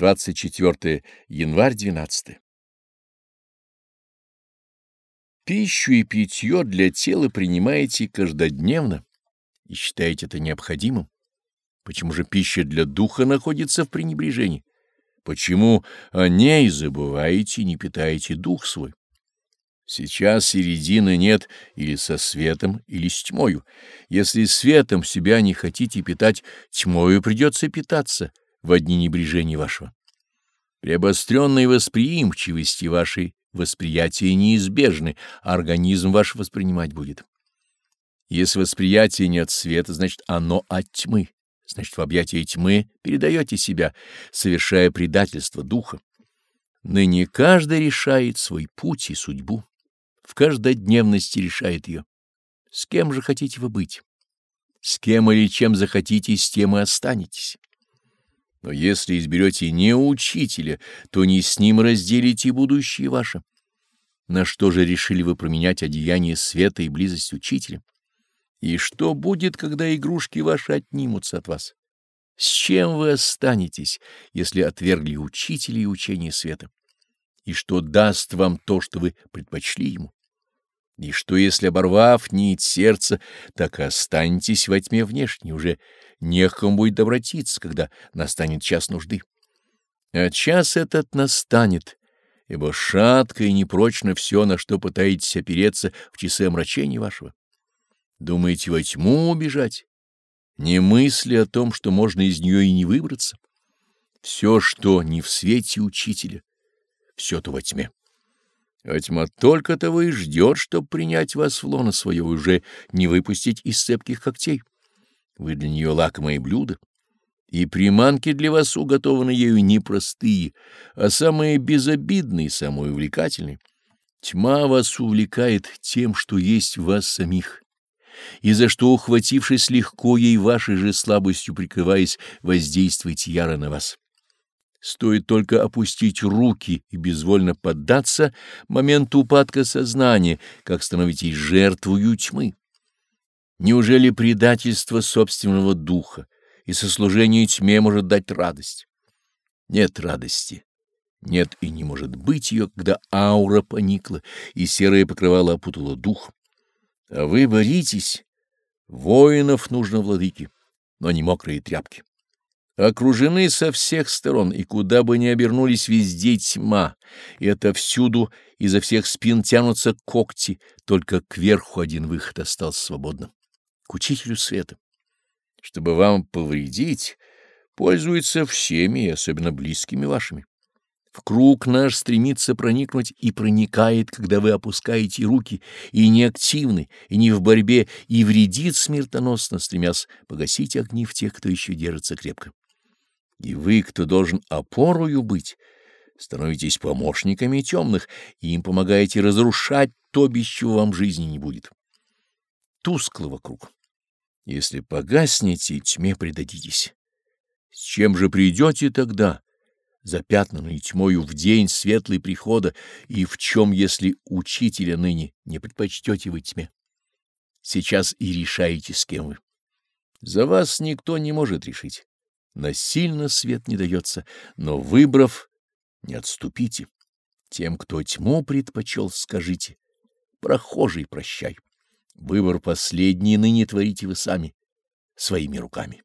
24 январь 12. Пищу и питье для тела принимаете каждодневно и считаете это необходимым. Почему же пища для духа находится в пренебрежении? Почему о ней забываете и не питаете дух свой? Сейчас середины нет или со светом, или с тьмою. Если светом себя не хотите питать, тьмою придется питаться в одни небрежения вашего. При обостренной восприимчивости вашей восприятия неизбежны, а организм ваш воспринимать будет. Если восприятие не от света, значит оно от тьмы. Значит, в объятии тьмы передаете себя, совершая предательство духа. Ныне каждый решает свой путь и судьбу в каждодневности решает ее. С кем же хотите вы быть? С кем или чем захотите, с тем и останетесь. Но если изберете не учителя, то не с ним разделите будущее ваше. На что же решили вы променять одеяние света и близость учителя? И что будет, когда игрушки ваши отнимутся от вас? С чем вы останетесь, если отвергли учителя и учение света? И что даст вам то, что вы предпочли ему? И что, если, оборвав нить сердца, так и останетесь во тьме внешней, уже не к кому будет обратиться, когда настанет час нужды. А час этот настанет, ибо шатко и непрочно все, на что пытаетесь опереться в часы омрачения вашего. Думаете во тьму убежать? Не мысли о том, что можно из нее и не выбраться. Все, что не в свете учителя, все то во тьме. А тьма только того и ждет, чтобы принять вас в лоно свое, уже не выпустить из цепких когтей. Вы для нее лакомое блюдо, и приманки для вас уготованы ею не простые, а самые безобидные, самые увлекательные. Тьма вас увлекает тем, что есть в вас самих, и за что, ухватившись легко ей вашей же слабостью прикрываясь, воздействуете яро на вас. Стоит только опустить руки и безвольно поддаться моменту упадка сознания, как становитесь жертвою тьмы. Неужели предательство собственного духа и сослужение тьме может дать радость? Нет радости. Нет и не может быть ее, когда аура поникла и серое покрывало опутало дух. А вы боритесь. Воинов нужно владыки, но не мокрые тряпки. Окружены со всех сторон, и куда бы ни обернулись, везде тьма, и это всюду изо всех спин тянутся когти, только кверху один выход остался свободным — к учителю света. Чтобы вам повредить, пользуется всеми, особенно близкими вашими. В круг наш стремится проникнуть и проникает, когда вы опускаете руки, и не активны, и не в борьбе, и вредит смертоносно, стремясь погасить огни в тех, кто еще держится крепко. И вы, кто должен опорою быть, становитесь помощниками темных и им помогаете разрушать то, без чего вам жизни не будет. Тускло вокруг. Если погаснете, тьме предадитесь. С чем же придете тогда, запятнанной тьмою в день светлый прихода, и в чем, если учителя ныне не предпочтете вы тьме? Сейчас и решаете, с кем вы. За вас никто не может решить. Насильно свет не дается, но, выбрав, не отступите. Тем, кто тьму предпочел, скажите, прохожий прощай. Выбор последний ныне творите вы сами, своими руками.